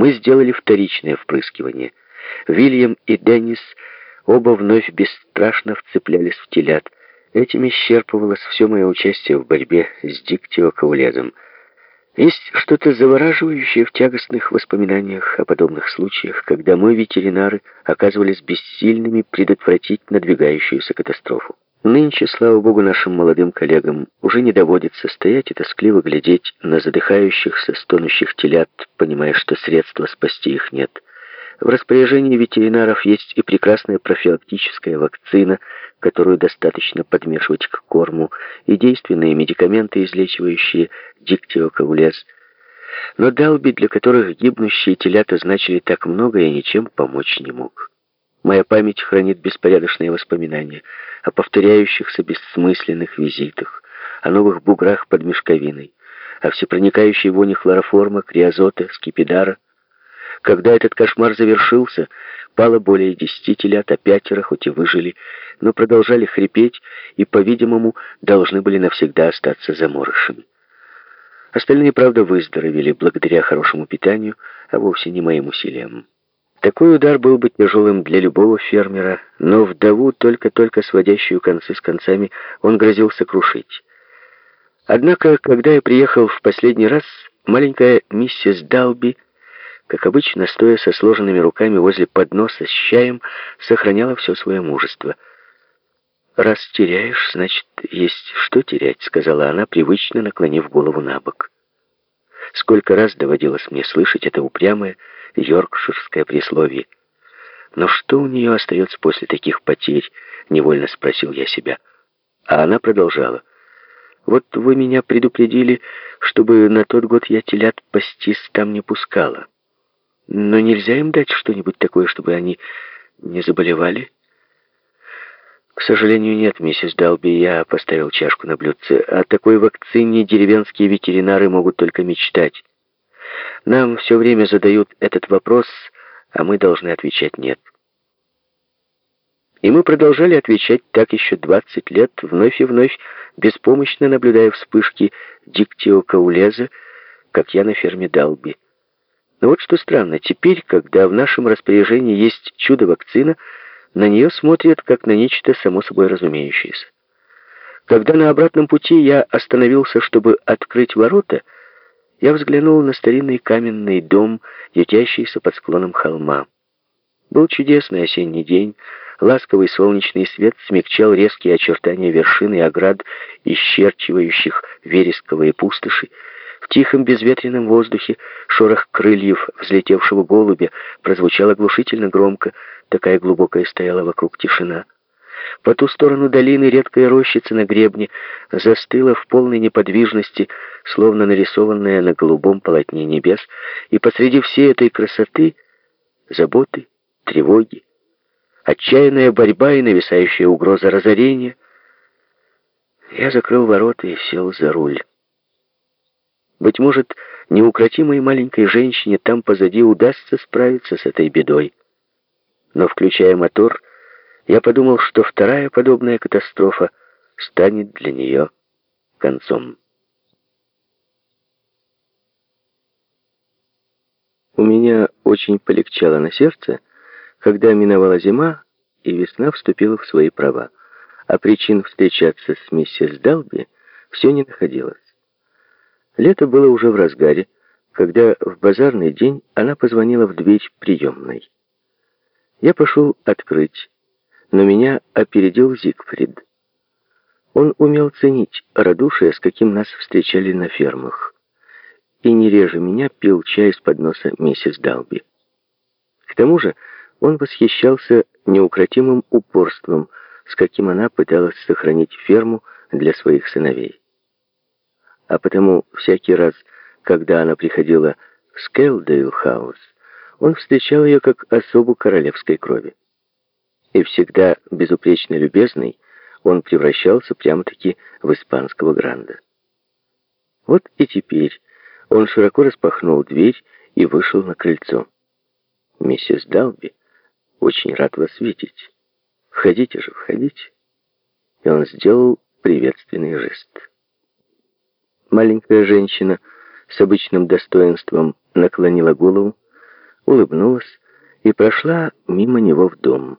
Мы сделали вторичное впрыскивание. Вильям и Деннис оба вновь бесстрашно вцеплялись в телят. Этим исчерпывалось все мое участие в борьбе с диктиокаулезом. Есть что-то завораживающее в тягостных воспоминаниях о подобных случаях, когда мы, ветеринары, оказывались бессильными предотвратить надвигающуюся катастрофу. Нынче, слава богу, нашим молодым коллегам уже не доводится стоять и тоскливо глядеть на задыхающихся, стонущих телят, понимая, что средства спасти их нет. В распоряжении ветеринаров есть и прекрасная профилактическая вакцина, которую достаточно подмешивать к корму, и действенные медикаменты, излечивающие диктиокаулез. Но Далби, для которых гибнущие телята значили так много, я ничем помочь не мог. Моя память хранит беспорядочные воспоминания о повторяющихся бессмысленных визитах, о новых буграх под мешковиной, о всепроникающей воне хлороформа, криозота, скипидара, когда этот кошмар завершился, пало более десяти телят, а пятеро, хоть и выжили, но продолжали хрипеть и, по-видимому, должны были навсегда остаться заморышами. Остальные, правда, выздоровели благодаря хорошему питанию, а вовсе не моим усилиям. Такой удар был бы тяжелым для любого фермера, но вдову, только-только сводящую концы с концами, он грозился крушить. Однако, когда я приехал в последний раз, маленькая миссис Далби как обычно, стоя со сложенными руками возле подноса с чаем, сохраняла все свое мужество. «Раз теряешь, значит, есть что терять», — сказала она, привычно наклонив голову на бок. Сколько раз доводилось мне слышать это упрямое йоркширское присловие. «Но что у нее остается после таких потерь?» — невольно спросил я себя. А она продолжала. «Вот вы меня предупредили, чтобы на тот год я телят пастись там не пускала». Но нельзя им дать что-нибудь такое, чтобы они не заболевали? К сожалению, нет, миссис Далби, я поставил чашку на блюдце. О такой вакцине деревенские ветеринары могут только мечтать. Нам все время задают этот вопрос, а мы должны отвечать «нет». И мы продолжали отвечать так еще 20 лет, вновь и вновь, беспомощно наблюдая вспышки диктиокаулеза, как я на ферме Далби. Но вот что странно, теперь, когда в нашем распоряжении есть чудо-вакцина, на нее смотрят как на нечто само собой разумеющееся. Когда на обратном пути я остановился, чтобы открыть ворота, я взглянул на старинный каменный дом, ютящийся под склоном холма. Был чудесный осенний день, ласковый солнечный свет смягчал резкие очертания вершины и оград, исчерчивающих вересковые пустоши, в тихом безветренном воздухе шорох крыльев взлетевшего голубя прозвучал оглушительно громко, такая глубокая стояла вокруг тишина. По ту сторону долины редкая рощица на гребне застыла в полной неподвижности, словно нарисованная на голубом полотне небес, и посреди всей этой красоты заботы, тревоги, отчаянная борьба и нависающая угроза разорения. Я закрыл ворота и сел за руль. Быть может, неукротимой маленькой женщине там позади удастся справиться с этой бедой. Но, включая мотор, я подумал, что вторая подобная катастрофа станет для нее концом. У меня очень полегчало на сердце, когда миновала зима, и весна вступила в свои права, а причин встречаться с миссис Далби все не находилось. Лето было уже в разгаре, когда в базарный день она позвонила в дверь приемной. Я пошел открыть, но меня опередил Зигфрид. Он умел ценить радушие, с каким нас встречали на фермах, и не реже меня пил чай из подноса миссис Далби. К тому же он восхищался неукротимым упорством, с каким она пыталась сохранить ферму для своих сыновей а потому всякий раз, когда она приходила в Скелдейл-хаус, он встречал ее как особу королевской крови. И всегда безупречно любезный, он превращался прямо-таки в испанского гранда. Вот и теперь он широко распахнул дверь и вышел на крыльцо. «Миссис Далби, очень рад вас видеть. Входите же, входите». И он сделал приветственный жест. Маленькая женщина с обычным достоинством наклонила голову, улыбнулась и прошла мимо него в дом.